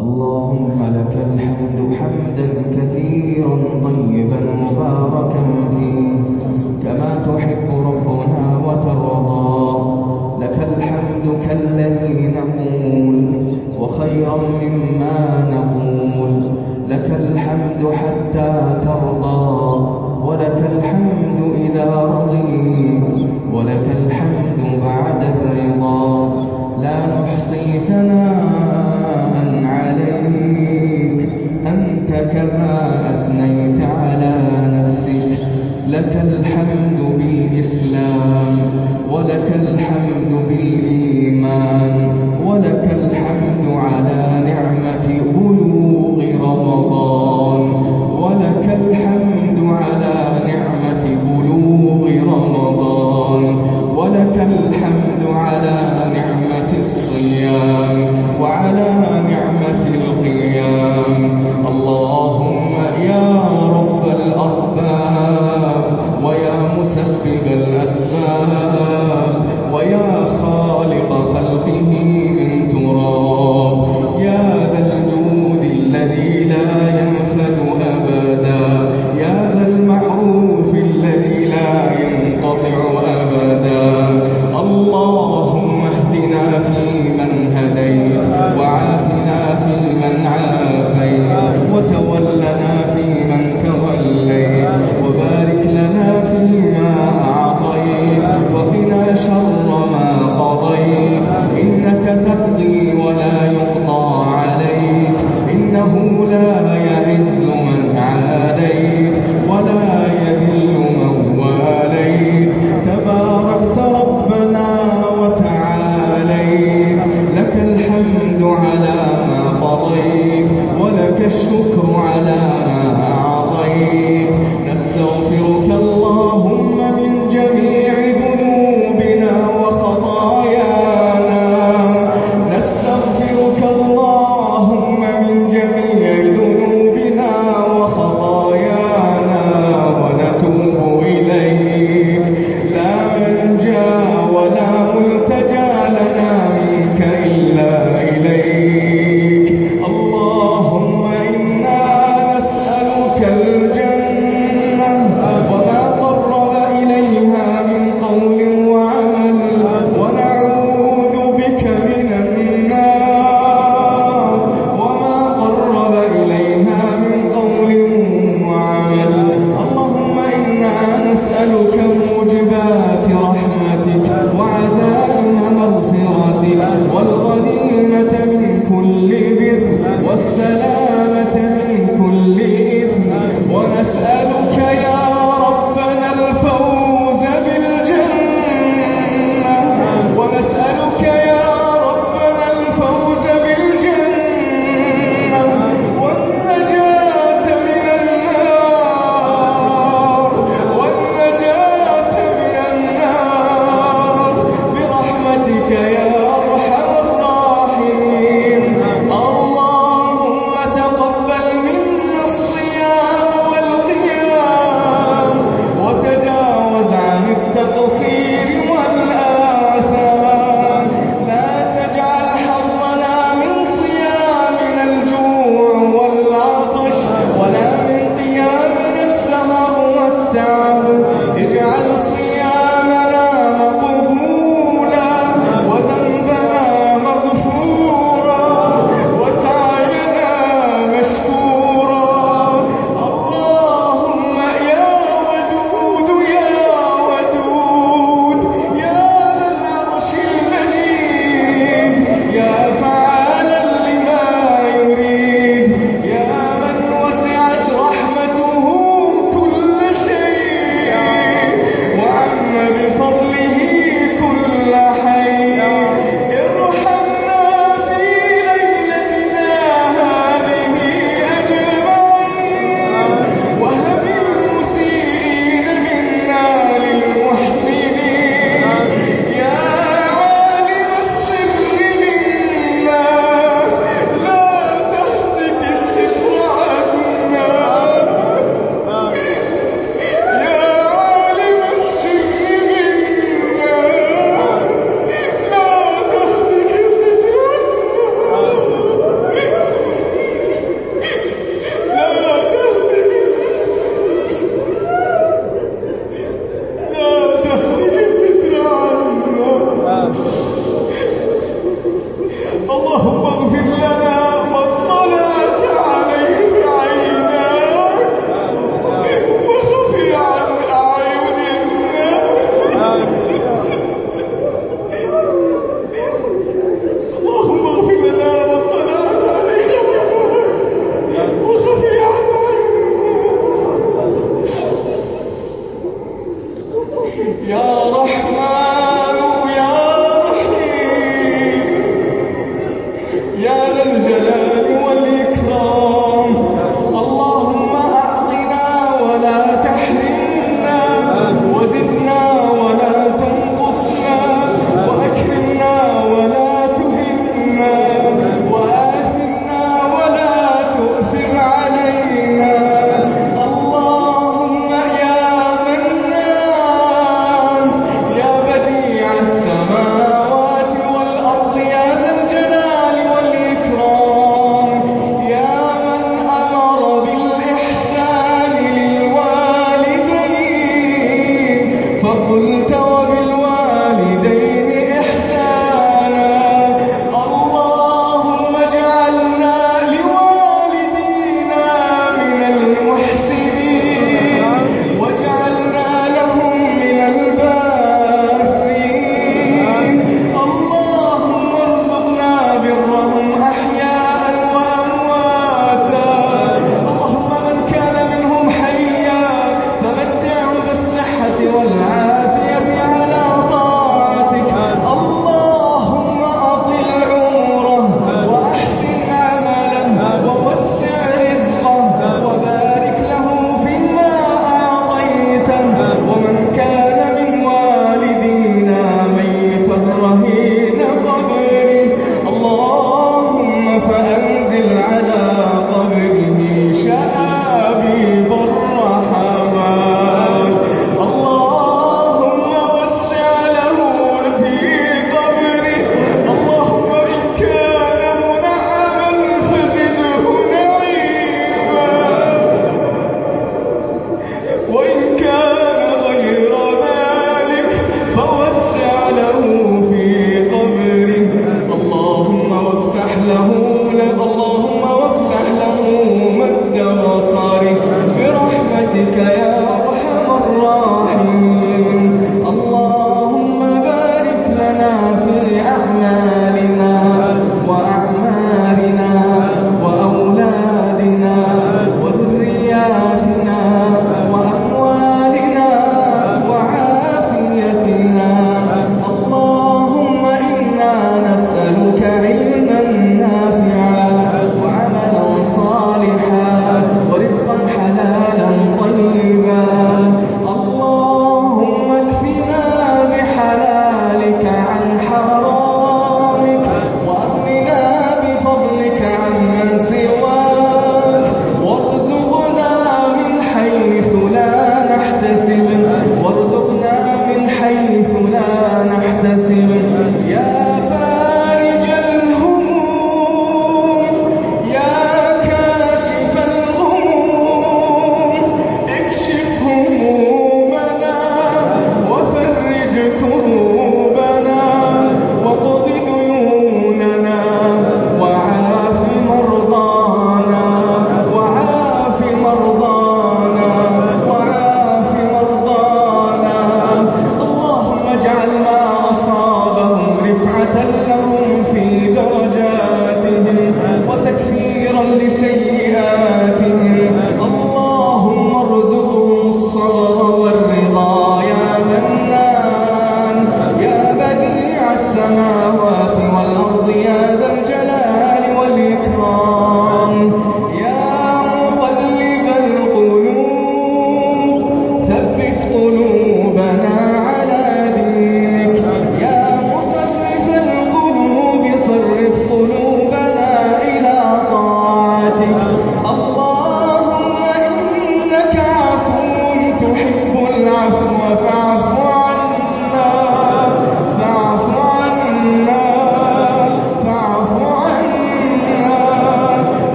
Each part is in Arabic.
اللهم لك الحمد حمدا كثيرا طيبا مباركا فيه. كما تحب ربنا وترضى. لك الحمد كالذي نقول وخيرا مما نقول. لك الحمد حتى ترضى. ولك الحمد إذا رضى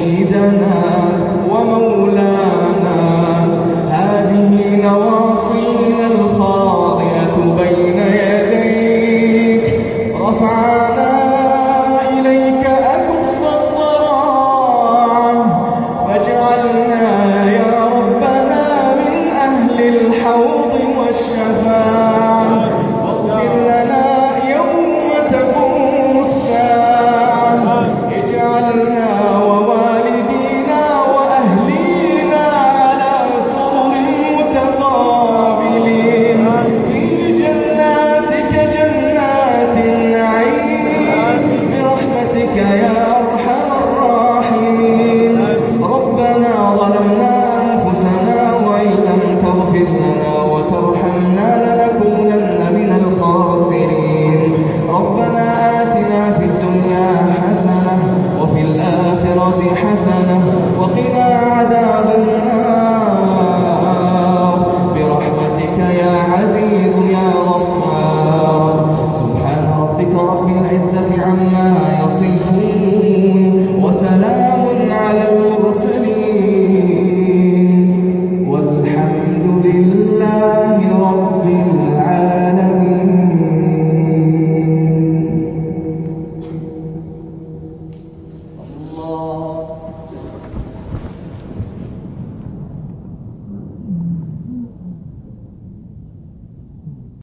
سيدنا ومولانا